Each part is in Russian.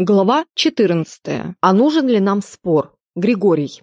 Глава 14. А нужен ли нам спор? Григорий.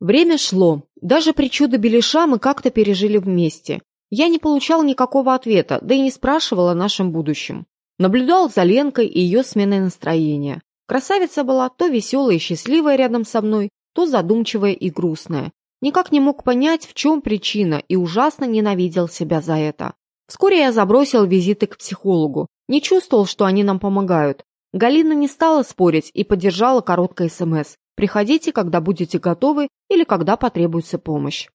Время шло. Даже причуды Белиша мы как-то пережили вместе. Я не получал никакого ответа, да и не спрашивал о нашем будущем. Наблюдал за Ленкой и ее сменой настроения. Красавица была то веселая и счастливая рядом со мной, то задумчивая и грустная. Никак не мог понять, в чем причина, и ужасно ненавидел себя за это. Вскоре я забросил визиты к психологу. Не чувствовал, что они нам помогают. Галина не стала спорить и поддержала короткое СМС. «Приходите, когда будете готовы или когда потребуется помощь».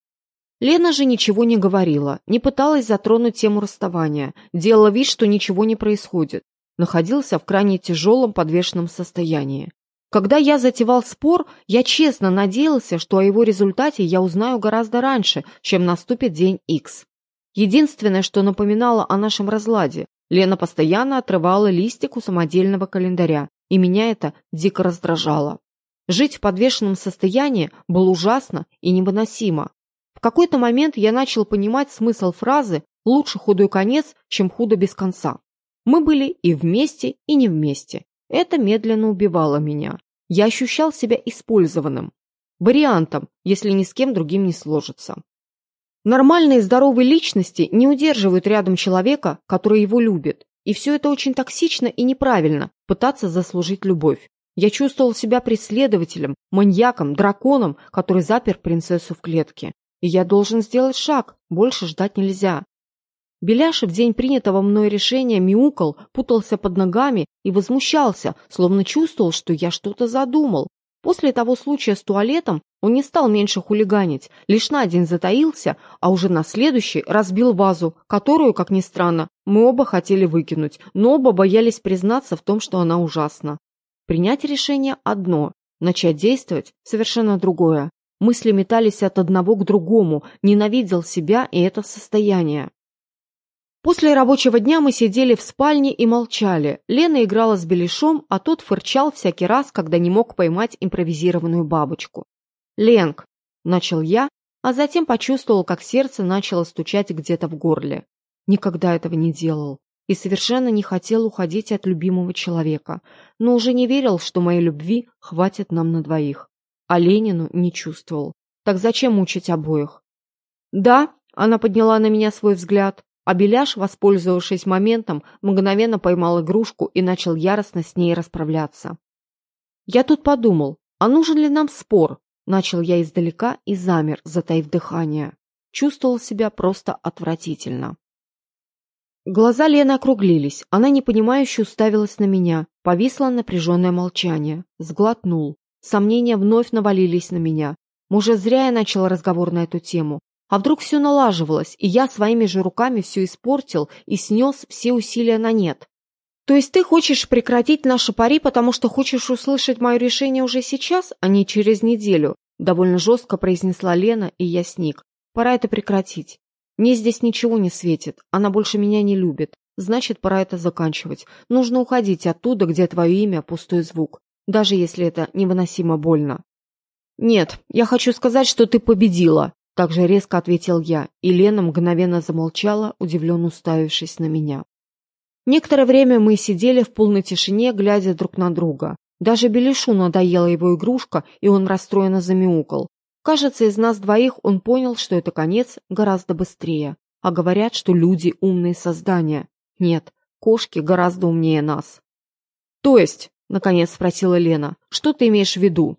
Лена же ничего не говорила, не пыталась затронуть тему расставания, делала вид, что ничего не происходит. Находился в крайне тяжелом подвешенном состоянии. Когда я затевал спор, я честно надеялся, что о его результате я узнаю гораздо раньше, чем наступит день X. Единственное, что напоминало о нашем разладе, Лена постоянно отрывала листик у самодельного календаря, и меня это дико раздражало. Жить в подвешенном состоянии было ужасно и невыносимо. В какой-то момент я начал понимать смысл фразы «лучше худой конец, чем худо без конца». Мы были и вместе, и не вместе. Это медленно убивало меня. Я ощущал себя использованным. Вариантом, если ни с кем другим не сложится. Нормальные здоровые личности не удерживают рядом человека, который его любит. И все это очень токсично и неправильно – пытаться заслужить любовь. Я чувствовал себя преследователем, маньяком, драконом, который запер принцессу в клетке. И я должен сделать шаг, больше ждать нельзя. Беляша в день принятого мной решения мяукал, путался под ногами и возмущался, словно чувствовал, что я что-то задумал. После того случая с туалетом он не стал меньше хулиганить, лишь на день затаился, а уже на следующий разбил вазу, которую, как ни странно, мы оба хотели выкинуть, но оба боялись признаться в том, что она ужасна. Принять решение одно, начать действовать совершенно другое. Мысли метались от одного к другому, ненавидел себя и это состояние. После рабочего дня мы сидели в спальне и молчали. Лена играла с Беляшом, а тот фырчал всякий раз, когда не мог поймать импровизированную бабочку. «Ленк», — начал я, а затем почувствовал, как сердце начало стучать где-то в горле. Никогда этого не делал и совершенно не хотел уходить от любимого человека, но уже не верил, что моей любви хватит нам на двоих. А Ленину не чувствовал. Так зачем мучить обоих? «Да», — она подняла на меня свой взгляд, а Беляш, воспользовавшись моментом, мгновенно поймал игрушку и начал яростно с ней расправляться. «Я тут подумал, а нужен ли нам спор?» Начал я издалека и замер, затаив дыхание. Чувствовал себя просто отвратительно. Глаза Лены округлились. Она непонимающе уставилась на меня. Повисло напряженное молчание. Сглотнул. Сомнения вновь навалились на меня. Может, зря я начал разговор на эту тему. А вдруг все налаживалось, и я своими же руками все испортил и снес все усилия на нет? То есть ты хочешь прекратить наши пари, потому что хочешь услышать мое решение уже сейчас, а не через неделю? Довольно жестко произнесла Лена, и я сник. Пора это прекратить. Мне здесь ничего не светит, она больше меня не любит. Значит, пора это заканчивать. Нужно уходить оттуда, где твое имя – пустой звук. Даже если это невыносимо больно. Нет, я хочу сказать, что ты победила. Также резко ответил я, и Лена мгновенно замолчала, удивленно уставившись на меня. Некоторое время мы сидели в полной тишине, глядя друг на друга. Даже Белишу надоела его игрушка, и он расстроенно замяукал. Кажется, из нас двоих он понял, что это конец гораздо быстрее. А говорят, что люди умные создания. Нет, кошки гораздо умнее нас. То есть, наконец спросила Лена, что ты имеешь в виду?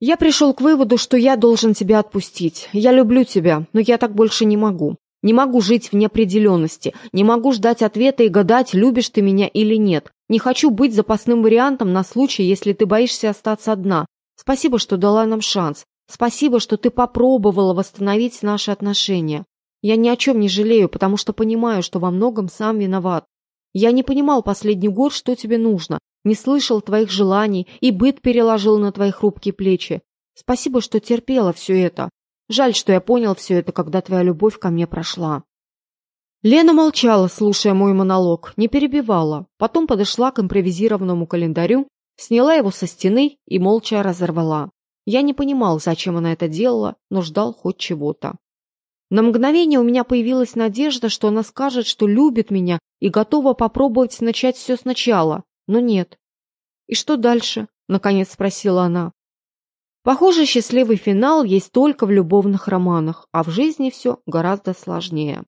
Я пришел к выводу, что я должен тебя отпустить. Я люблю тебя, но я так больше не могу. Не могу жить в неопределенности, не могу ждать ответа и гадать, любишь ты меня или нет. Не хочу быть запасным вариантом на случай, если ты боишься остаться одна. Спасибо, что дала нам шанс. Спасибо, что ты попробовала восстановить наши отношения. Я ни о чем не жалею, потому что понимаю, что во многом сам виноват. Я не понимал последний год, что тебе нужно, не слышал твоих желаний и быт переложил на твои хрупкие плечи. Спасибо, что терпела все это. Жаль, что я понял все это, когда твоя любовь ко мне прошла. Лена молчала, слушая мой монолог, не перебивала. Потом подошла к импровизированному календарю, сняла его со стены и молча разорвала. Я не понимал, зачем она это делала, но ждал хоть чего-то. На мгновение у меня появилась надежда, что она скажет, что любит меня и готова попробовать начать все сначала. Но нет. «И что дальше?» — наконец спросила она. Похоже, счастливый финал есть только в любовных романах, а в жизни все гораздо сложнее.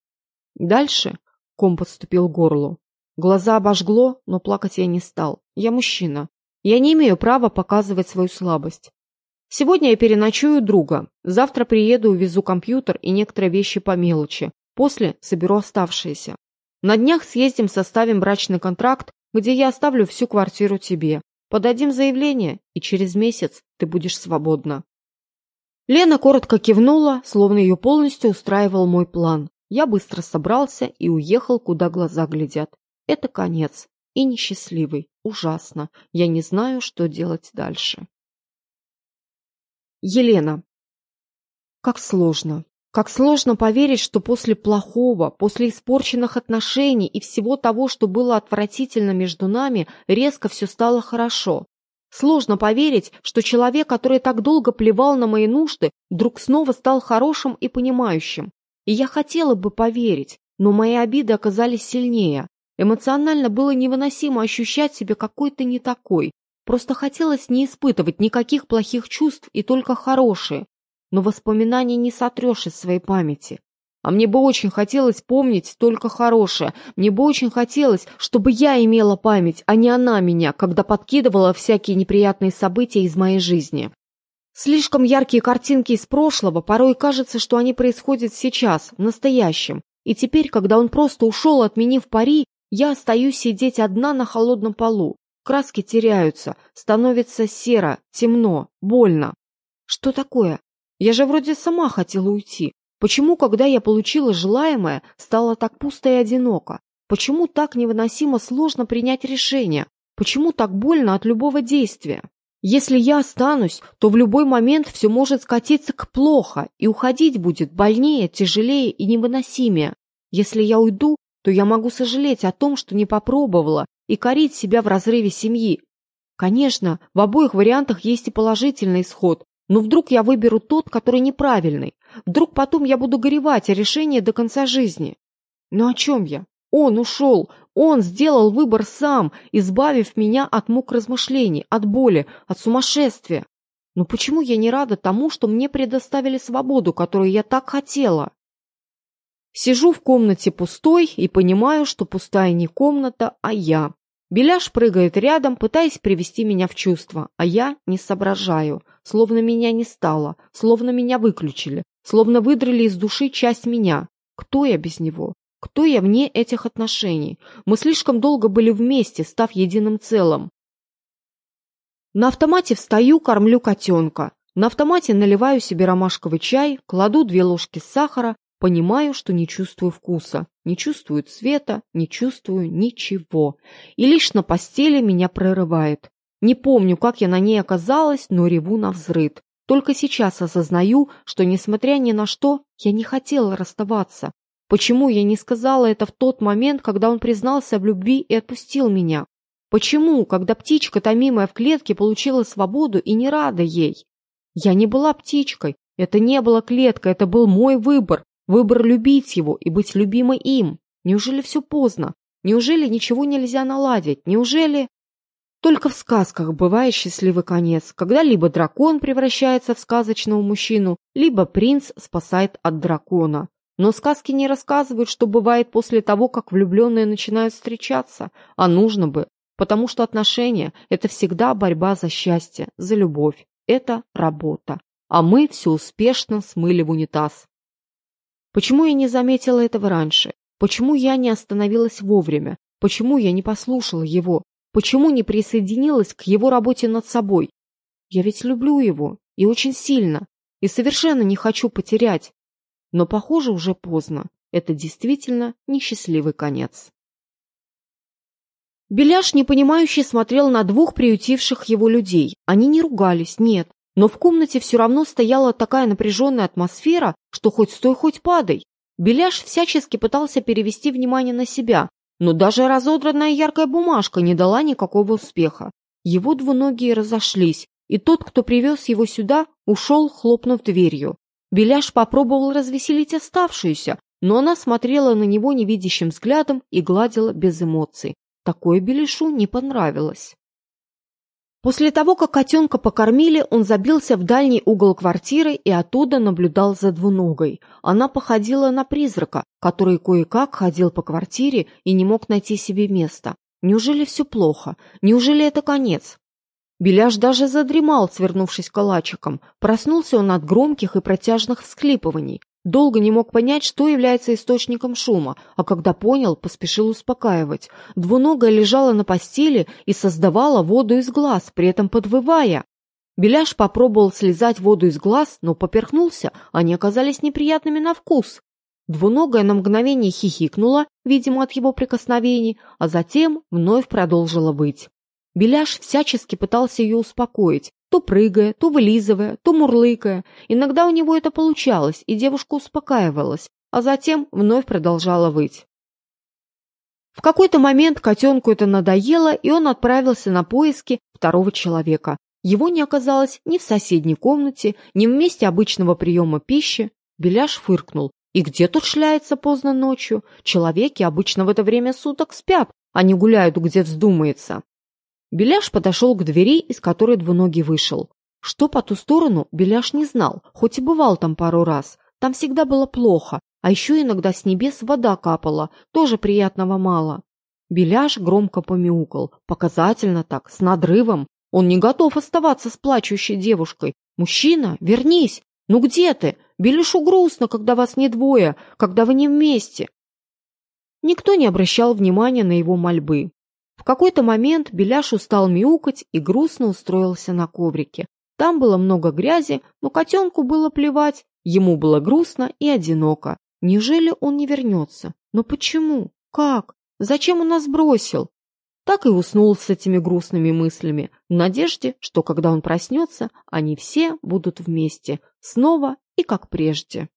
Дальше ком подступил к горлу. Глаза обожгло, но плакать я не стал. Я мужчина. Я не имею права показывать свою слабость. Сегодня я переночую друга. Завтра приеду, увезу компьютер и некоторые вещи по мелочи. После соберу оставшиеся. На днях съездим, составим брачный контракт, где я оставлю всю квартиру тебе. Подадим заявление, и через месяц ты будешь свободна. Лена коротко кивнула, словно ее полностью устраивал мой план. Я быстро собрался и уехал, куда глаза глядят. Это конец. И несчастливый. Ужасно. Я не знаю, что делать дальше. Елена. Как сложно. Как сложно поверить, что после плохого, после испорченных отношений и всего того, что было отвратительно между нами, резко все стало хорошо. Сложно поверить, что человек, который так долго плевал на мои нужды, вдруг снова стал хорошим и понимающим. И я хотела бы поверить, но мои обиды оказались сильнее. Эмоционально было невыносимо ощущать себя какой-то не такой. Просто хотелось не испытывать никаких плохих чувств и только хорошие но воспоминаний не сотрешь из своей памяти. А мне бы очень хотелось помнить только хорошее. Мне бы очень хотелось, чтобы я имела память, а не она меня, когда подкидывала всякие неприятные события из моей жизни. Слишком яркие картинки из прошлого, порой кажется, что они происходят сейчас, в настоящем. И теперь, когда он просто ушел, отменив пари, я остаюсь сидеть одна на холодном полу. Краски теряются, становится серо, темно, больно. Что такое? Я же вроде сама хотела уйти. Почему, когда я получила желаемое, стало так пусто и одиноко? Почему так невыносимо сложно принять решение? Почему так больно от любого действия? Если я останусь, то в любой момент все может скатиться к плохо, и уходить будет больнее, тяжелее и невыносимее. Если я уйду, то я могу сожалеть о том, что не попробовала, и корить себя в разрыве семьи. Конечно, в обоих вариантах есть и положительный исход, но вдруг я выберу тот, который неправильный. Вдруг потом я буду горевать о решении до конца жизни. Но о чем я? Он ушел. Он сделал выбор сам, избавив меня от мук размышлений, от боли, от сумасшествия. Но почему я не рада тому, что мне предоставили свободу, которую я так хотела? Сижу в комнате пустой и понимаю, что пустая не комната, а я. Беляш прыгает рядом, пытаясь привести меня в чувство, а я не соображаю, словно меня не стало, словно меня выключили, словно выдрали из души часть меня. Кто я без него? Кто я вне этих отношений? Мы слишком долго были вместе, став единым целым. На автомате встаю, кормлю котенка. На автомате наливаю себе ромашковый чай, кладу две ложки сахара, Понимаю, что не чувствую вкуса, не чувствую цвета, не чувствую ничего. И лишь на постели меня прорывает. Не помню, как я на ней оказалась, но реву на взрыд. Только сейчас осознаю, что, несмотря ни на что, я не хотела расставаться. Почему я не сказала это в тот момент, когда он признался в любви и отпустил меня? Почему, когда птичка, томимая в клетке, получила свободу и не рада ей? Я не была птичкой, это не была клетка, это был мой выбор, Выбор любить его и быть любимой им. Неужели все поздно? Неужели ничего нельзя наладить? Неужели... Только в сказках бывает счастливый конец, когда либо дракон превращается в сказочного мужчину, либо принц спасает от дракона. Но сказки не рассказывают, что бывает после того, как влюбленные начинают встречаться, а нужно бы, потому что отношения – это всегда борьба за счастье, за любовь, это работа. А мы все успешно смыли в унитаз. Почему я не заметила этого раньше? Почему я не остановилась вовремя? Почему я не послушала его? Почему не присоединилась к его работе над собой? Я ведь люблю его, и очень сильно, и совершенно не хочу потерять. Но, похоже, уже поздно. Это действительно несчастливый конец. Беляш непонимающе смотрел на двух приютивших его людей. Они не ругались, нет, но в комнате все равно стояла такая напряженная атмосфера, что хоть стой, хоть падай. Беляш всячески пытался перевести внимание на себя, но даже разодранная яркая бумажка не дала никакого успеха. Его двуногие разошлись, и тот, кто привез его сюда, ушел, хлопнув дверью. Беляш попробовал развеселить оставшуюся, но она смотрела на него невидящим взглядом и гладила без эмоций. Такое Беляшу не понравилось. После того, как котенка покормили, он забился в дальний угол квартиры и оттуда наблюдал за двуногой. Она походила на призрака, который кое-как ходил по квартире и не мог найти себе места. Неужели все плохо? Неужели это конец? Беляш даже задремал, свернувшись калачиком. Проснулся он от громких и протяжных всхлипываний. Долго не мог понять, что является источником шума, а когда понял, поспешил успокаивать. Двуногая лежала на постели и создавала воду из глаз, при этом подвывая. Беляш попробовал слезать воду из глаз, но поперхнулся, они оказались неприятными на вкус. Двуногая на мгновение хихикнула, видимо, от его прикосновений, а затем вновь продолжила выть. Беляш всячески пытался ее успокоить, то прыгая, то вылизывая, то мурлыкая. Иногда у него это получалось, и девушка успокаивалась, а затем вновь продолжала выть. В какой-то момент котенку это надоело, и он отправился на поиски второго человека. Его не оказалось ни в соседней комнате, ни в месте обычного приема пищи. Беляш фыркнул. И где тут шляется поздно ночью? Человеки обычно в это время суток спят, а не гуляют, где вздумается. Беляш подошел к двери, из которой двуногий вышел. Что по ту сторону, Беляш не знал, хоть и бывал там пару раз. Там всегда было плохо, а еще иногда с небес вода капала, тоже приятного мало. Беляш громко помяукал, показательно так, с надрывом. Он не готов оставаться с плачущей девушкой. «Мужчина, вернись! Ну где ты? Беляшу грустно, когда вас не двое, когда вы не вместе!» Никто не обращал внимания на его мольбы. В какой-то момент Беляш устал мяукать и грустно устроился на коврике. Там было много грязи, но котенку было плевать. Ему было грустно и одиноко. Неужели он не вернется? Но почему? Как? Зачем он нас бросил? Так и уснул с этими грустными мыслями, в надежде, что когда он проснется, они все будут вместе, снова и как прежде.